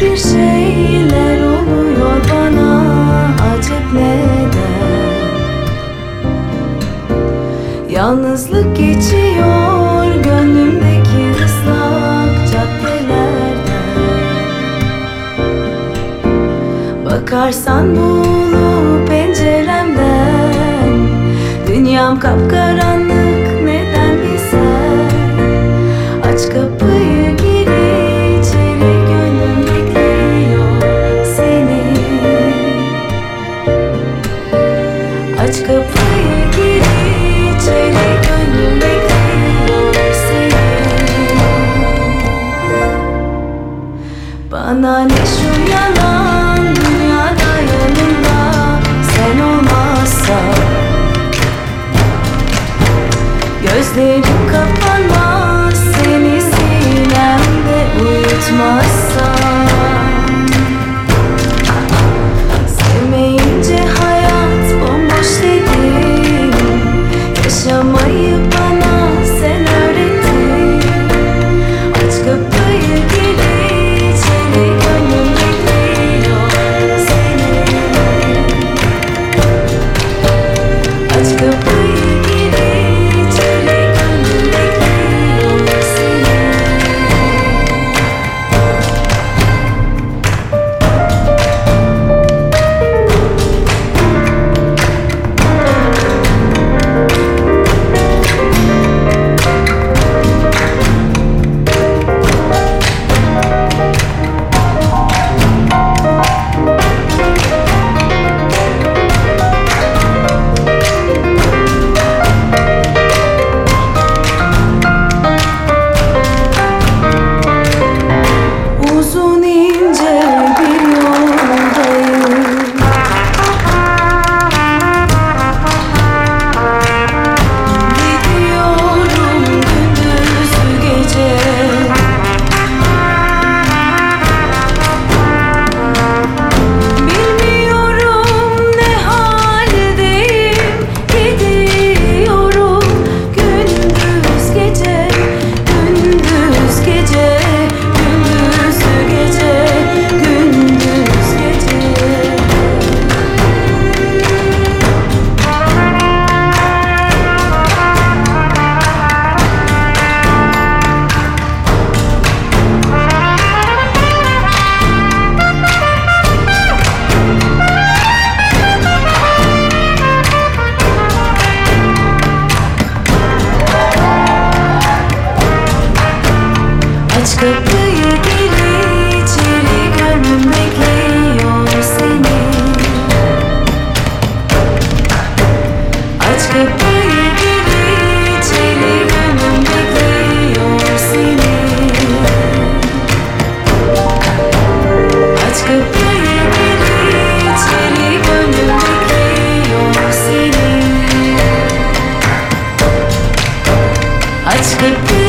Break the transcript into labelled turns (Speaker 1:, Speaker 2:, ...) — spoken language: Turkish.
Speaker 1: bir şeyler oluyor bana acep neden? Yalnızlık geçiyor gönlümdeki ıslak caddelerden. Bakarsan buğulu penceremden Dünyam kapkaranlık Bana ne şu yalan dünyada yanımda? Sen olmazsan. Gözlerim kapanmaz seni sinemde uyutmazsam Sevmeyince hayat bomboş dedim Yaşamayı bana to be